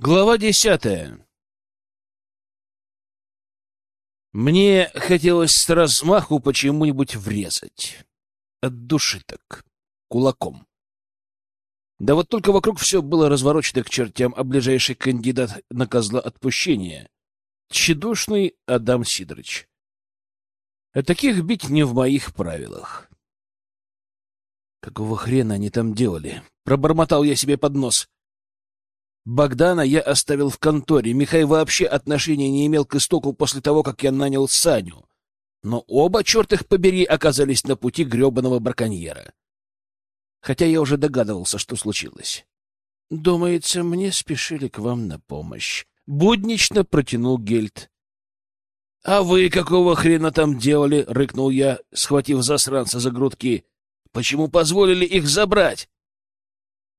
Глава десятая. Мне хотелось с размаху почему-нибудь врезать. От души так, кулаком. Да вот только вокруг все было разворочено к чертям, а ближайший кандидат на козла отпущения — тщедушный Адам Сидорович. А таких бить не в моих правилах. Какого хрена они там делали? Пробормотал я себе под нос. Богдана я оставил в конторе. Михай вообще отношения не имел к истоку после того, как я нанял Саню. Но оба, черт их побери, оказались на пути гребаного браконьера. Хотя я уже догадывался, что случилось. «Думается, мне спешили к вам на помощь». Буднично протянул Гельт. «А вы какого хрена там делали?» — рыкнул я, схватив засранца за грудки. «Почему позволили их забрать?»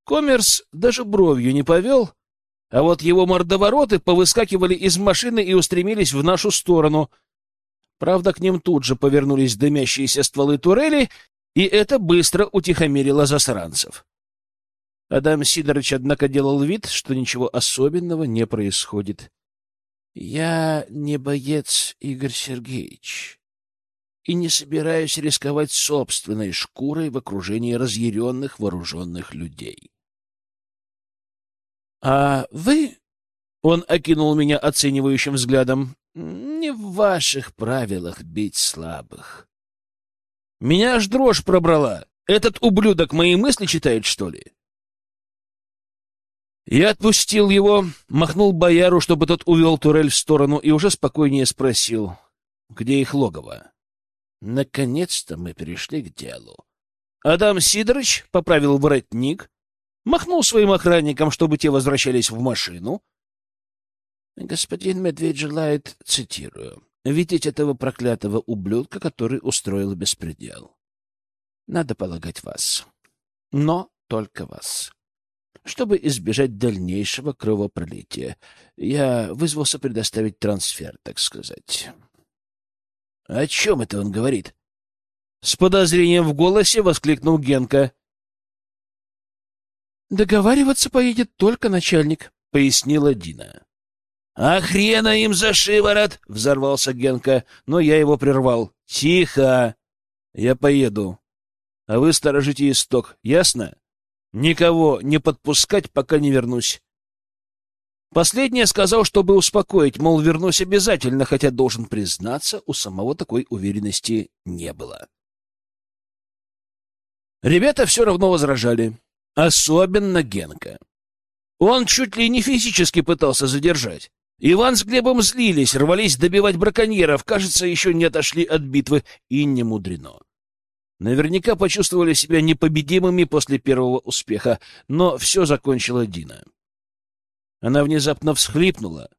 Коммерс даже бровью не повел, а вот его мордовороты повыскакивали из машины и устремились в нашу сторону. Правда, к ним тут же повернулись дымящиеся стволы турели, и это быстро утихомирило засранцев. Адам Сидорович, однако, делал вид, что ничего особенного не происходит. — Я не боец, Игорь Сергеевич, и не собираюсь рисковать собственной шкурой в окружении разъяренных вооруженных людей. А вы, он окинул меня оценивающим взглядом, не в ваших правилах бить слабых. Меня аж дрожь пробрала. Этот ублюдок мои мысли читает, что ли? Я отпустил его, махнул бояру, чтобы тот увел турель в сторону, и уже спокойнее спросил, где их логово. Наконец-то мы перешли к делу. Адам Сидорович поправил воротник, махнул своим охранникам, чтобы те возвращались в машину. Господин Медведь желает, цитирую, видеть этого проклятого ублюдка, который устроил беспредел. Надо полагать вас. Но только вас. Чтобы избежать дальнейшего кровопролития, я вызвался предоставить трансфер, так сказать. — О чем это он говорит? С подозрением в голосе воскликнул Генка. Договариваться поедет только начальник, — пояснила Дина. — А хрена им за шиворот! — взорвался Генка, но я его прервал. — Тихо! Я поеду. А вы сторожите исток, ясно? Никого не подпускать, пока не вернусь. Последнее сказал, чтобы успокоить, мол, вернусь обязательно, хотя, должен признаться, у самого такой уверенности не было. Ребята все равно возражали. Особенно Генка. Он чуть ли не физически пытался задержать. Иван с Глебом злились, рвались добивать браконьеров, кажется, еще не отошли от битвы, и не мудрено. Наверняка почувствовали себя непобедимыми после первого успеха, но все закончила Дина. Она внезапно всхлипнула,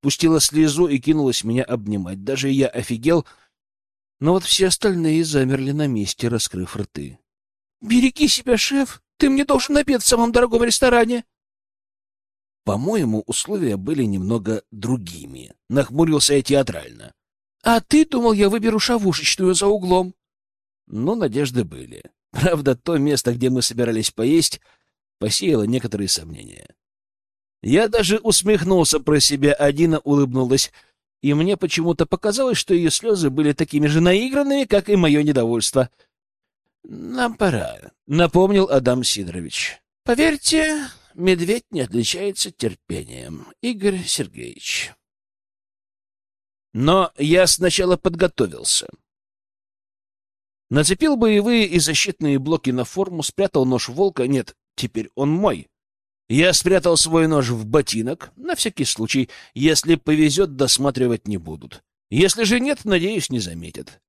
пустила слезу и кинулась меня обнимать. Даже я офигел, но вот все остальные замерли на месте, раскрыв рты. — Береги себя, шеф! Ты мне должен обед в самом дорогом ресторане. По-моему, условия были немного другими. Нахмурился я театрально. А ты думал, я выберу шавушечную за углом? Ну, надежды были. Правда, то место, где мы собирались поесть, посеяло некоторые сомнения. Я даже усмехнулся про себя, а Дина улыбнулась, и мне почему-то показалось, что ее слезы были такими же наигранными, как и мое недовольство —— Нам пора, — напомнил Адам Сидорович. — Поверьте, медведь не отличается терпением, Игорь Сергеевич. Но я сначала подготовился. Нацепил боевые и защитные блоки на форму, спрятал нож волка. Нет, теперь он мой. Я спрятал свой нож в ботинок, на всякий случай. Если повезет, досматривать не будут. Если же нет, надеюсь, не заметят.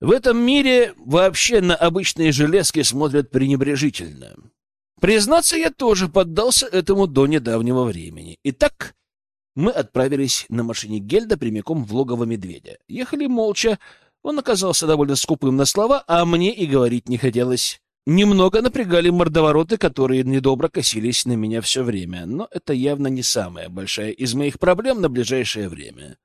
В этом мире вообще на обычные железки смотрят пренебрежительно. Признаться, я тоже поддался этому до недавнего времени. Итак, мы отправились на машине Гельда прямиком в логово медведя. Ехали молча. Он оказался довольно скупым на слова, а мне и говорить не хотелось. Немного напрягали мордовороты, которые недобро косились на меня все время, но это явно не самая большая из моих проблем на ближайшее время.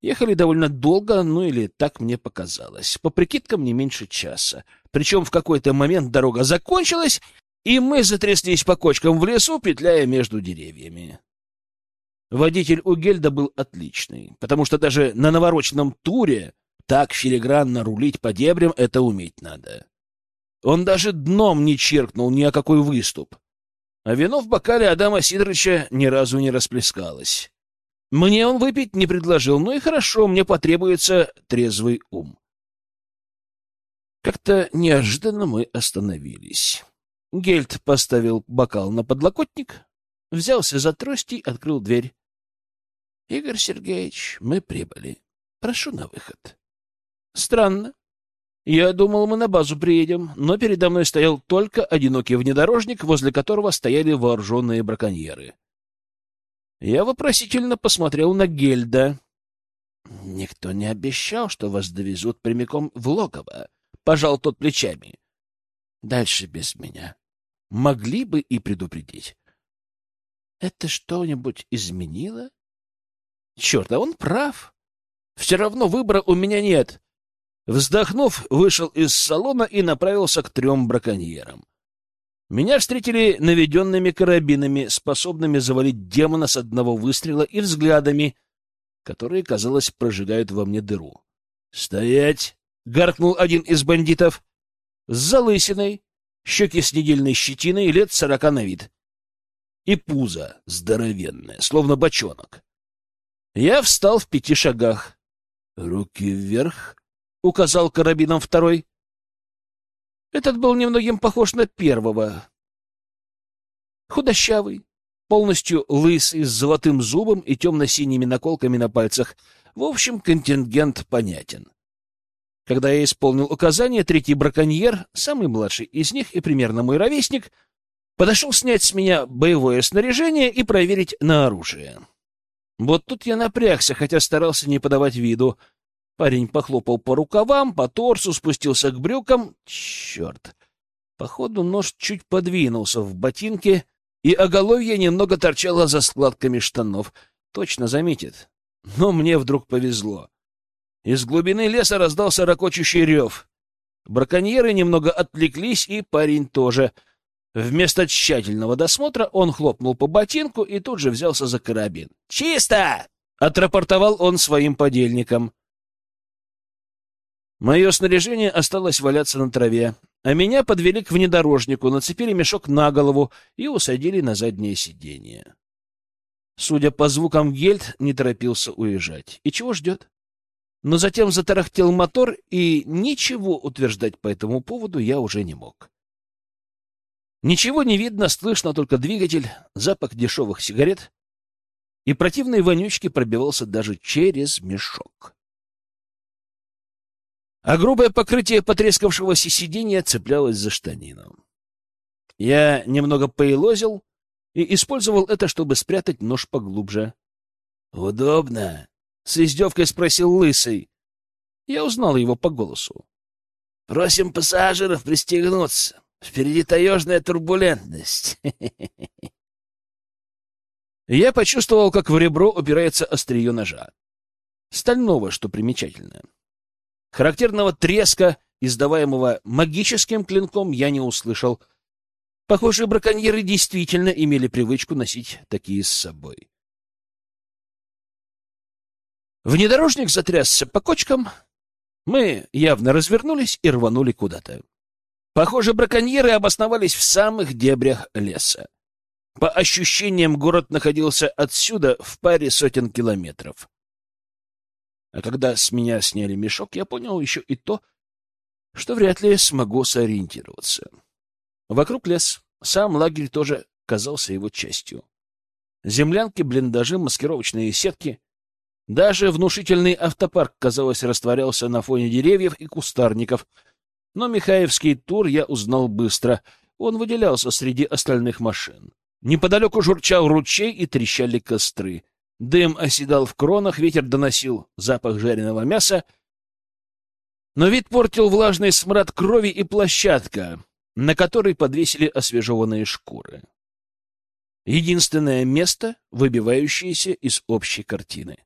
Ехали довольно долго, ну или так мне показалось. По прикидкам не меньше часа. Причем в какой-то момент дорога закончилась, и мы затряслись по кочкам в лесу, петляя между деревьями. Водитель у Гельда был отличный, потому что даже на навороченном туре так филигранно рулить по дебрям — это уметь надо. Он даже дном не черкнул ни о какой выступ. А вино в бокале Адама Сидоровича ни разу не расплескалось. Мне он выпить не предложил, ну и хорошо, мне потребуется трезвый ум. Как-то неожиданно мы остановились. Гельд поставил бокал на подлокотник, взялся за трость и открыл дверь. — Игорь Сергеевич, мы прибыли. Прошу на выход. Странно. Я думал, мы на базу приедем, но передо мной стоял только одинокий внедорожник, возле которого стояли вооруженные браконьеры. Я вопросительно посмотрел на Гельда. — Никто не обещал, что вас довезут прямиком в логово, — пожал тот плечами. — Дальше без меня. Могли бы и предупредить. — Это что-нибудь изменило? Черт, а он прав. Все равно выбора у меня нет. Вздохнув, вышел из салона и направился к трем браконьерам. Меня встретили наведенными карабинами, способными завалить демона с одного выстрела и взглядами, которые, казалось, прожигают во мне дыру. «Стоять!» — гаркнул один из бандитов. С залысиной, щеки с недельной щетиной, лет сорока на вид. И пузо здоровенное, словно бочонок. Я встал в пяти шагах. «Руки вверх!» — указал карабином второй. Этот был немногим похож на первого. Худощавый, полностью лысый, с золотым зубом и темно-синими наколками на пальцах. В общем, контингент понятен. Когда я исполнил указание, третий браконьер, самый младший из них и примерно мой ровесник, подошел снять с меня боевое снаряжение и проверить на оружие. Вот тут я напрягся, хотя старался не подавать виду. Парень похлопал по рукавам, по торсу, спустился к брюкам. Черт! Походу, нож чуть подвинулся в ботинке, и оголовье немного торчало за складками штанов. Точно заметит. Но мне вдруг повезло. Из глубины леса раздался ракочущий рев. Браконьеры немного отвлеклись, и парень тоже — Вместо тщательного досмотра он хлопнул по ботинку и тут же взялся за карабин. «Чисто!» — отрапортовал он своим подельникам. Мое снаряжение осталось валяться на траве, а меня подвели к внедорожнику, нацепили мешок на голову и усадили на заднее сиденье. Судя по звукам, Гельд не торопился уезжать. И чего ждет? Но затем затарахтел мотор, и ничего утверждать по этому поводу я уже не мог. Ничего не видно, слышно только двигатель, запах дешевых сигарет, и противной вонючки пробивался даже через мешок. А грубое покрытие потрескавшегося сиденья цеплялось за штанину. Я немного поелозил и использовал это, чтобы спрятать нож поглубже. «Удобно?» — с издевкой спросил Лысый. Я узнал его по голосу. «Просим пассажиров пристегнуться. Впереди таежная турбулентность. Я почувствовал, как в ребро упирается острие ножа. Стального, что примечательно. Характерного треска, издаваемого магическим клинком, я не услышал. Похоже, браконьеры действительно имели привычку носить такие с собой. Внедорожник затрясся по кочкам. Мы явно развернулись и рванули куда-то. Похоже, браконьеры обосновались в самых дебрях леса. По ощущениям, город находился отсюда в паре сотен километров. А когда с меня сняли мешок, я понял еще и то, что вряд ли смогу сориентироваться. Вокруг лес, сам лагерь тоже казался его частью. Землянки, блиндажи, маскировочные сетки. Даже внушительный автопарк, казалось, растворялся на фоне деревьев и кустарников — но Михаевский тур я узнал быстро. Он выделялся среди остальных машин. Неподалеку журчал ручей и трещали костры. Дым оседал в кронах, ветер доносил запах жареного мяса. Но вид портил влажный смрад крови и площадка, на которой подвесили освежеванные шкуры. Единственное место, выбивающееся из общей картины.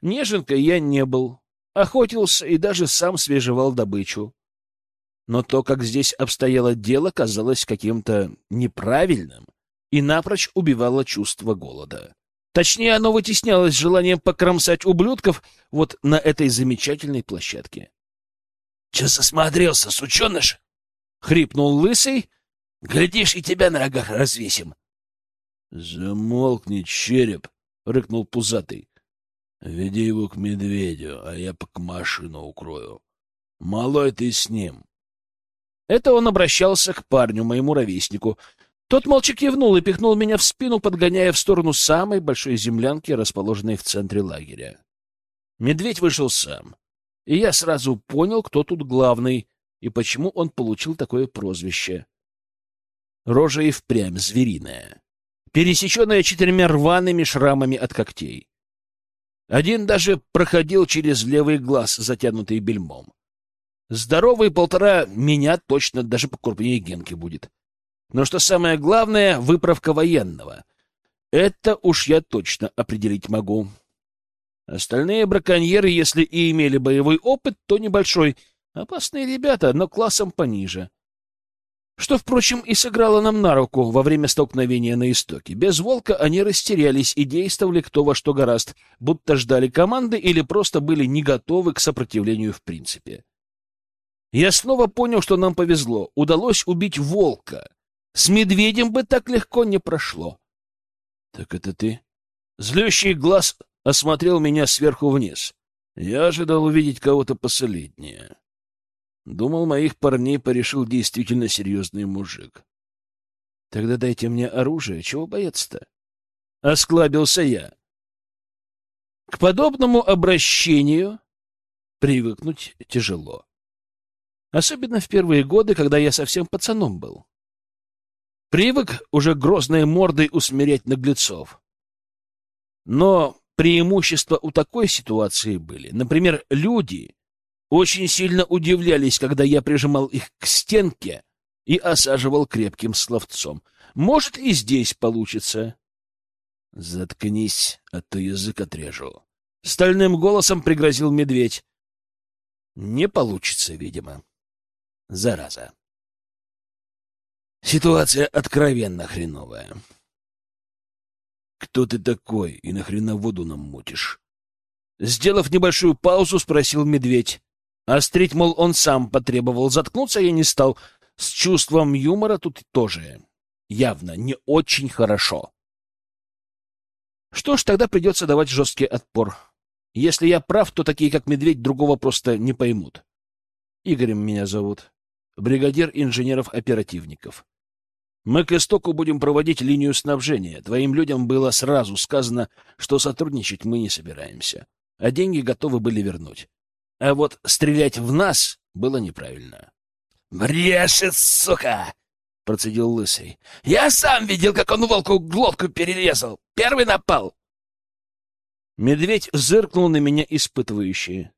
Неженкой я не был, охотился и даже сам свежевал добычу. но то, как здесь обстояло дело, казалось каким-то неправильным и напрочь убивало чувство голода. Точнее, оно вытеснялось желанием покромсать ублюдков вот на этой замечательной площадке. — Че засмотрелся, сученыш? — хрипнул лысый. — Глядишь, и тебя на рогах развесим. — Замолкни, череп! — рыкнул пузатый. — Веди его к медведю, а я пока машину укрою. Малой ты с ним. Это он обращался к парню, моему ровеснику. Тот молча кивнул и пихнул меня в спину, подгоняя в сторону самой большой землянки, расположенной в центре лагеря. Медведь вышел сам, и я сразу понял, кто тут главный и почему он получил такое прозвище. Рожа и впрямь звериная, пересеченная четырьмя рваными шрамами от когтей. Один даже проходил через левый глаз, затянутый бельмом. Здоровый полтора меня точно даже покрупнее Генки будет. Но что самое главное — выправка военного. Это уж я точно определить могу. Остальные браконьеры, если и имели боевой опыт, то небольшой. Опасные ребята, но классом пониже. Что, впрочем, и сыграло нам на руку во время столкновения на истоке. Без волка они растерялись и действовали кто во что гораст, будто ждали команды или просто были не готовы к сопротивлению в принципе. Я снова понял, что нам повезло. Удалось убить волка. С медведем бы так легко не прошло. — Так это ты? Злющий глаз осмотрел меня сверху вниз. Я ожидал увидеть кого-то посолиднее. Думал, моих парней порешил действительно серьезный мужик. — Тогда дайте мне оружие. Чего бояться-то? Осклабился я. К подобному обращению привыкнуть тяжело. Особенно в первые годы, когда я совсем пацаном был. Привык уже грозной мордой усмирять наглецов. Но преимущества у такой ситуации были. Например, люди очень сильно удивлялись, когда я прижимал их к стенке и осаживал крепким словцом. Может, и здесь получится. — Заткнись, а то язык отрежу. Стальным голосом пригрозил медведь. Не получится, видимо. Зараза. Ситуация откровенно хреновая. «Кто ты такой и нахрена воду нам мутишь?» Сделав небольшую паузу, спросил медведь. Острить, мол, он сам потребовал. Заткнуться я не стал. С чувством юмора тут тоже явно не очень хорошо. Что ж, тогда придется давать жесткий отпор. Если я прав, то такие, как медведь, другого просто не поймут. Игорем меня зовут бригадир инженеров-оперативников. Мы к истоку будем проводить линию снабжения. Твоим людям было сразу сказано, что сотрудничать мы не собираемся, а деньги готовы были вернуть. А вот стрелять в нас было неправильно. — Брешет, сука! — процедил Лысый. — Я сам видел, как он волку глотку перерезал. Первый напал. Медведь зыркнул на меня испытывающе.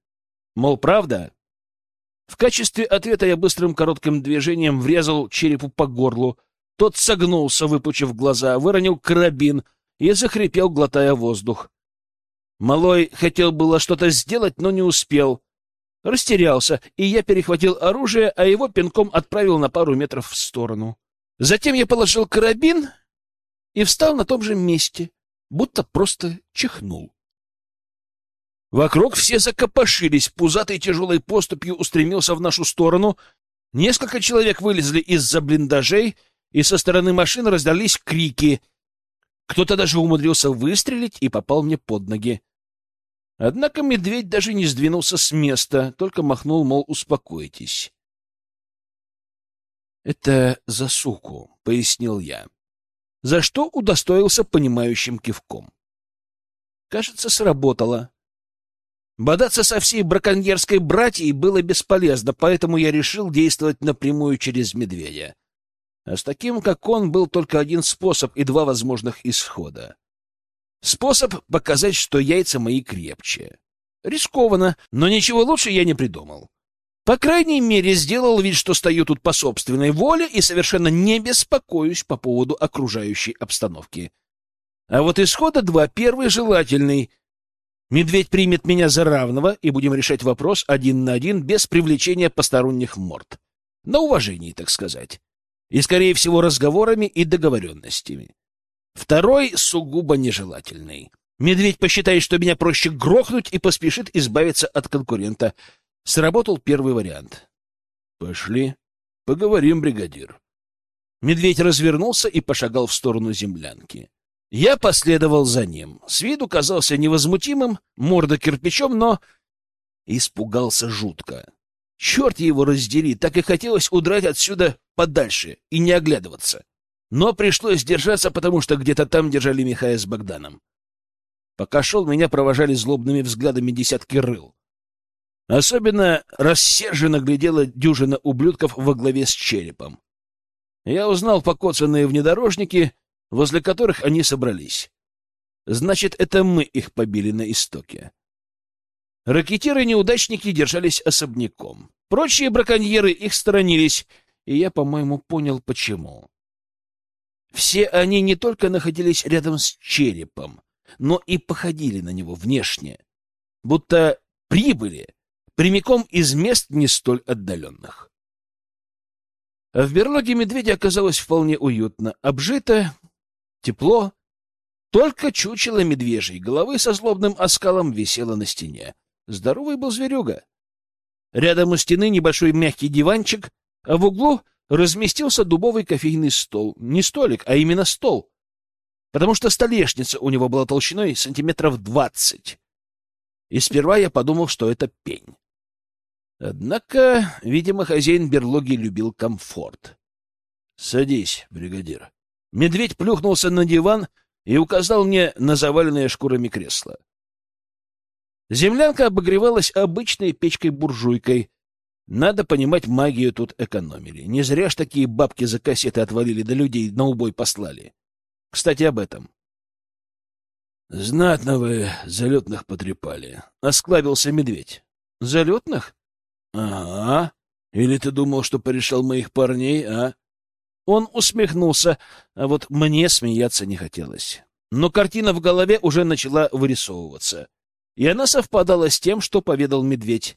Мол, правда? В качестве ответа я быстрым коротким движением врезал черепу по горлу. Тот согнулся, выпучив глаза, выронил карабин и захрипел, глотая воздух. Малой хотел было что-то сделать, но не успел. Растерялся, и я перехватил оружие, а его пинком отправил на пару метров в сторону. Затем я положил карабин и встал на том же месте, будто просто чихнул. Вокруг все закопошились, пузатой тяжелой поступью устремился в нашу сторону. Несколько человек вылезли из-за блиндажей, и со стороны машин раздались крики. Кто-то даже умудрился выстрелить и попал мне под ноги. Однако медведь даже не сдвинулся с места, только махнул, мол, успокойтесь. — Это за суку, — пояснил я, за что удостоился понимающим кивком. Кажется, сработало. Бодаться со всей браконьерской братьей было бесполезно, поэтому я решил действовать напрямую через медведя. А с таким, как он, был только один способ и два возможных исхода. Способ показать, что яйца мои крепче. Рискованно, но ничего лучше я не придумал. По крайней мере, сделал вид, что стою тут по собственной воле и совершенно не беспокоюсь по поводу окружающей обстановки. А вот исхода два. Первый желательный — Медведь примет меня за равного, и будем решать вопрос один на один без привлечения посторонних морд. На уважении, так сказать. И, скорее всего, разговорами и договоренностями. Второй сугубо нежелательный. Медведь посчитает, что меня проще грохнуть и поспешит избавиться от конкурента. Сработал первый вариант. Пошли, поговорим, бригадир. Медведь развернулся и пошагал в сторону землянки. Я последовал за ним. С виду казался невозмутимым, морда кирпичом, но испугался жутко. Черт его раздери, так и хотелось удрать отсюда подальше и не оглядываться. Но пришлось держаться, потому что где-то там держали Михая с Богданом. Пока шел, меня провожали злобными взглядами десятки рыл. Особенно рассерженно глядела дюжина ублюдков во главе с черепом. Я узнал покоцанные внедорожники, возле которых они собрались. Значит, это мы их побили на истоке. Ракетиры-неудачники держались особняком. Прочие браконьеры их сторонились, и я, по-моему, понял, почему. Все они не только находились рядом с черепом, но и походили на него внешне, будто прибыли прямиком из мест не столь отдаленных. В берлоге медведя оказалось вполне уютно, обжито, тепло, только чучело медвежьей головы со злобным оскалом висело на стене. Здоровый был зверюга. Рядом у стены небольшой мягкий диванчик, а в углу разместился дубовый кофейный стол. Не столик, а именно стол. Потому что столешница у него была толщиной сантиметров двадцать. И сперва я подумал, что это пень. Однако, видимо, хозяин берлоги любил комфорт. — Садись, бригадир. Медведь плюхнулся на диван и указал мне на заваленное шкурами кресло. Землянка обогревалась обычной печкой-буржуйкой. Надо понимать, магию тут экономили. Не зря ж такие бабки за кассеты отвалили, да людей на убой послали. Кстати, об этом. — Знатно вы залетных потрепали, — осклабился медведь. — Залетных? — Ага. Или ты думал, что порешал моих парней, а? Он усмехнулся, а вот мне смеяться не хотелось. Но картина в голове уже начала вырисовываться и она совпадала с тем, что поведал медведь.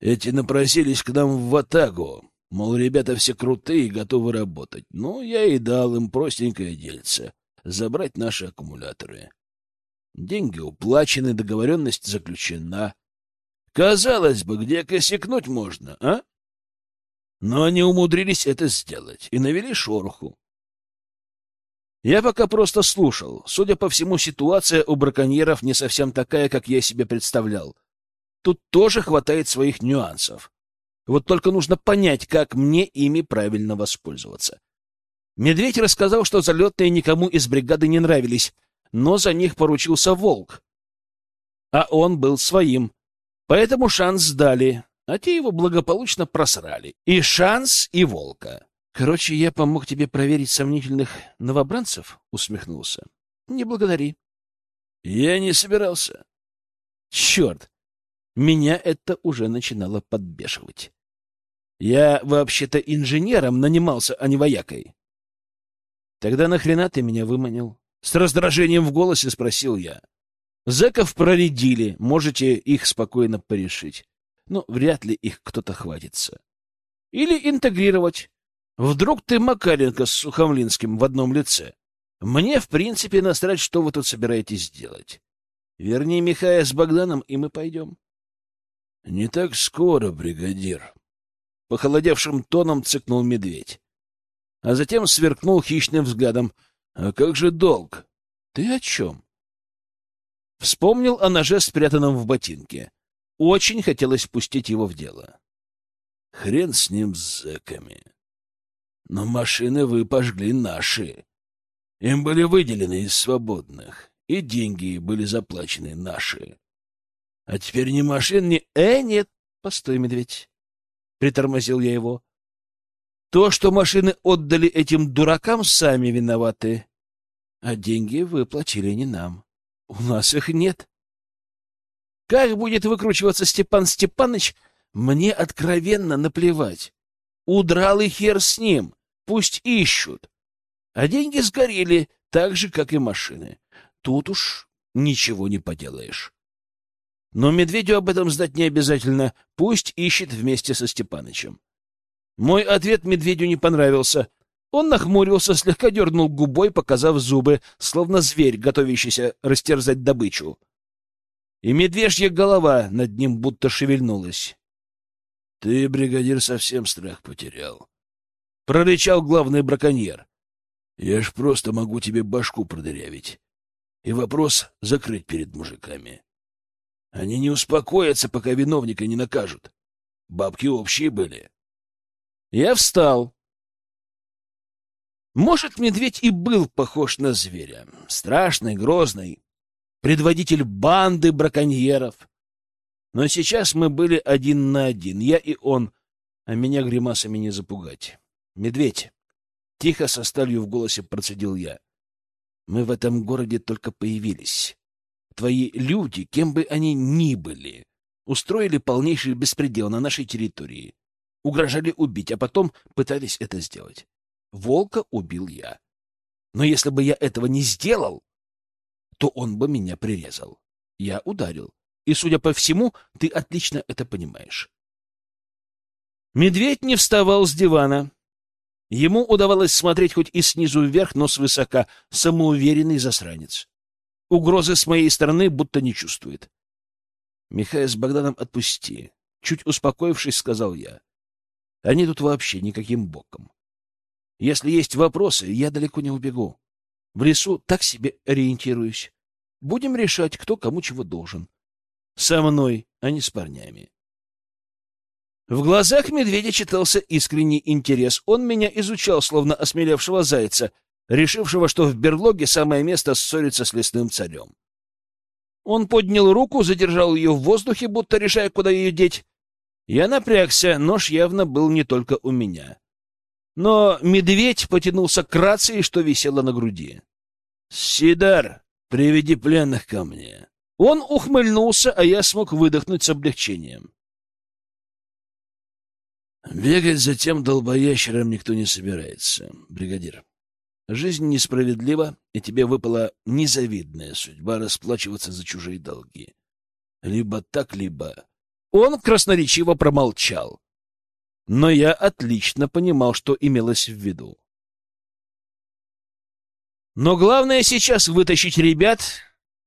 Эти напросились к нам в Ватагу, мол, ребята все крутые и готовы работать. Ну, я и дал им простенькое дельце — забрать наши аккумуляторы. Деньги уплачены, договоренность заключена. Казалось бы, где косякнуть можно, а? Но они умудрились это сделать и навели шороху. Я пока просто слушал. Судя по всему, ситуация у браконьеров не совсем такая, как я себе представлял. Тут тоже хватает своих нюансов. Вот только нужно понять, как мне ими правильно воспользоваться. Медведь рассказал, что залетные никому из бригады не нравились, но за них поручился Волк. А он был своим. Поэтому шанс дали, а те его благополучно просрали. И шанс, и Волка. Короче, я помог тебе проверить сомнительных новобранцев, усмехнулся. Не благодари. Я не собирался. Черт! Меня это уже начинало подбешивать. Я вообще-то инженером нанимался, а не воякой. Тогда нахрена ты меня выманил? С раздражением в голосе спросил я. Зэков проредили, можете их спокойно порешить. Но вряд ли их кто-то хватится. Или интегрировать. Вдруг ты Макаренко с Сухомлинским в одном лице? Мне, в принципе, насрать, что вы тут собираетесь делать. Верни Михая с Богданом, и мы пойдем. — Не так скоро, бригадир. Похолодевшим тоном цыкнул медведь. А затем сверкнул хищным взглядом. — А как же долг? — Ты о чем? Вспомнил о ноже, спрятанном в ботинке. Очень хотелось пустить его в дело. — Хрен с ним, с зэками. Но машины вы пожгли наши. Им были выделены из свободных, и деньги были заплачены наши. А теперь ни машин, ни... Э, нет, постой, медведь. Притормозил я его. То, что машины отдали этим дуракам, сами виноваты. А деньги выплатили не нам. У нас их нет. Как будет выкручиваться Степан Степаныч, мне откровенно наплевать. Удрал и хер с ним. Пусть ищут. А деньги сгорели, так же, как и машины. Тут уж ничего не поделаешь. Но медведю об этом знать не обязательно. Пусть ищет вместе со Степанычем. Мой ответ медведю не понравился. Он нахмурился, слегка дернул губой, показав зубы, словно зверь, готовящийся растерзать добычу. И медвежья голова над ним будто шевельнулась. — Ты, бригадир, совсем страх потерял. — прорычал главный браконьер. — Я ж просто могу тебе башку продырявить. И вопрос закрыть перед мужиками. Они не успокоятся, пока виновника не накажут. Бабки общие были. Я встал. Может, медведь и был похож на зверя. Страшный, грозный, предводитель банды браконьеров. Но сейчас мы были один на один, я и он, а меня гримасами не запугать. Медведь, тихо со сталью в голосе процедил я. Мы в этом городе только появились. Твои люди, кем бы они ни были, устроили полнейший беспредел на нашей территории. Угрожали убить, а потом пытались это сделать. Волка убил я. Но если бы я этого не сделал, то он бы меня прирезал. Я ударил. И, судя по всему, ты отлично это понимаешь. Медведь не вставал с дивана. Ему удавалось смотреть хоть и снизу вверх, но свысока, самоуверенный засранец. Угрозы с моей стороны будто не чувствует. Михаил с Богданом отпусти. Чуть успокоившись, сказал я. Они тут вообще никаким боком. Если есть вопросы, я далеко не убегу. В лесу так себе ориентируюсь. Будем решать, кто кому чего должен. Со мной, а не с парнями. В глазах медведя читался искренний интерес. Он меня изучал, словно осмелевшего зайца, решившего, что в берлоге самое место ссориться с лесным царем. Он поднял руку, задержал ее в воздухе, будто решая, куда ее деть. Я напрягся, нож явно был не только у меня. Но медведь потянулся к рации, что висело на груди. «Сидар, приведи пленных ко мне». Он ухмыльнулся, а я смог выдохнуть с облегчением. Бегать за тем долбоящером никто не собирается, бригадир. Жизнь несправедлива, и тебе выпала незавидная судьба расплачиваться за чужие долги. Либо так, либо... Он красноречиво промолчал. Но я отлично понимал, что имелось в виду. Но главное сейчас вытащить ребят,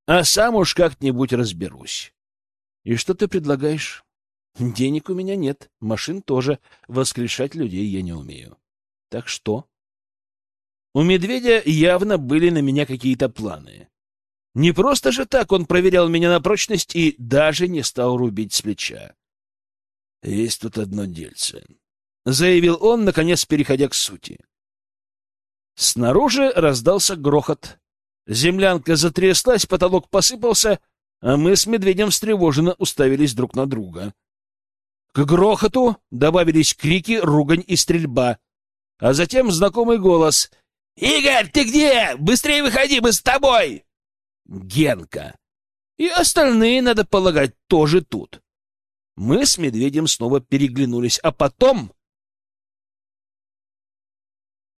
а сам уж как-нибудь разберусь. И что ты предлагаешь? Денег у меня нет, машин тоже, воскрешать людей я не умею. Так что? У медведя явно были на меня какие-то планы. Не просто же так он проверял меня на прочность и даже не стал рубить с плеча. «Есть тут одно дельце», — заявил он, наконец переходя к сути. Снаружи раздался грохот. Землянка затряслась, потолок посыпался, а мы с медведем встревоженно уставились друг на друга. К грохоту добавились крики, ругань и стрельба. А затем знакомый голос. «Игорь, ты где? Быстрее выходи, мы с тобой!» Генка. И остальные, надо полагать, тоже тут. Мы с медведем снова переглянулись, а потом